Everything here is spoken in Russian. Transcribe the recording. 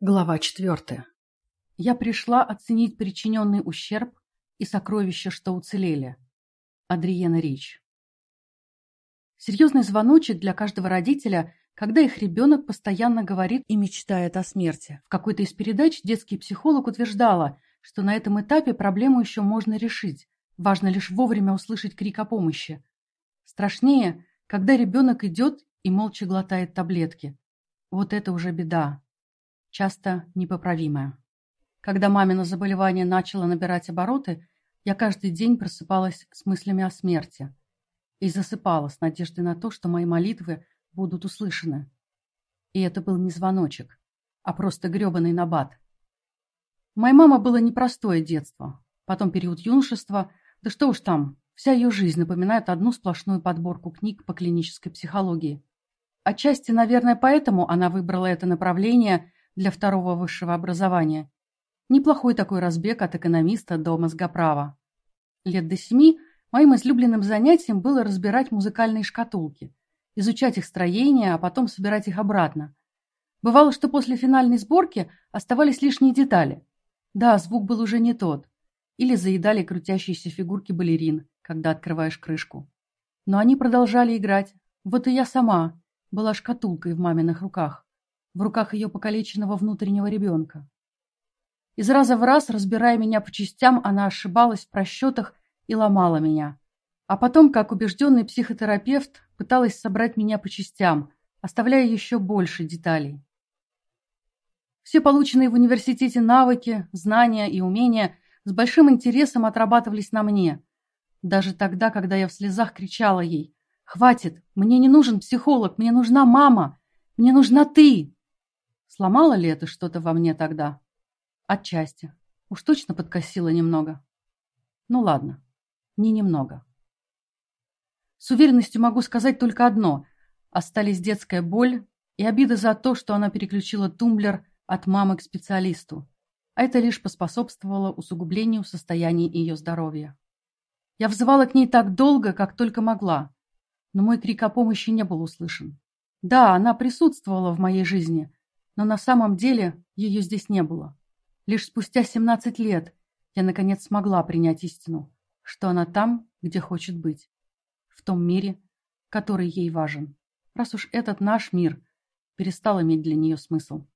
Глава четвертая. Я пришла оценить причиненный ущерб и сокровища, что уцелели. Адриена Рич. Серьезный звоночек для каждого родителя, когда их ребенок постоянно говорит и мечтает о смерти. В какой-то из передач детский психолог утверждала, что на этом этапе проблему еще можно решить. Важно лишь вовремя услышать крик о помощи. Страшнее, когда ребенок идет и молча глотает таблетки. Вот это уже беда часто непоправимое. Когда мамино заболевание начало набирать обороты, я каждый день просыпалась с мыслями о смерти и засыпала с надеждой на то, что мои молитвы будут услышаны. И это был не звоночек, а просто гребаный набат. У моей мамы было непростое детство, потом период юношества, да что уж там, вся ее жизнь напоминает одну сплошную подборку книг по клинической психологии. Отчасти, наверное, поэтому она выбрала это направление для второго высшего образования. Неплохой такой разбег от экономиста до мозгоправа. Лет до семи моим излюбленным занятием было разбирать музыкальные шкатулки, изучать их строение, а потом собирать их обратно. Бывало, что после финальной сборки оставались лишние детали. Да, звук был уже не тот. Или заедали крутящиеся фигурки балерин, когда открываешь крышку. Но они продолжали играть. Вот и я сама была шкатулкой в маминых руках в руках ее покалеченного внутреннего ребенка. Из раза в раз, разбирая меня по частям, она ошибалась в просчетах и ломала меня. А потом, как убежденный психотерапевт, пыталась собрать меня по частям, оставляя еще больше деталей. Все полученные в университете навыки, знания и умения с большим интересом отрабатывались на мне. Даже тогда, когда я в слезах кричала ей «Хватит! Мне не нужен психолог! Мне нужна мама! Мне нужна ты!» Сломало ли это что-то во мне тогда? Отчасти. Уж точно подкосило немного. Ну ладно, не немного. С уверенностью могу сказать только одно. Остались детская боль и обида за то, что она переключила тумблер от мамы к специалисту. А это лишь поспособствовало усугублению состояния ее здоровья. Я взывала к ней так долго, как только могла, но мой крик о помощи не был услышан. Да, она присутствовала в моей жизни, но на самом деле ее здесь не было. Лишь спустя 17 лет я наконец смогла принять истину, что она там, где хочет быть, в том мире, который ей важен, раз уж этот наш мир перестал иметь для нее смысл.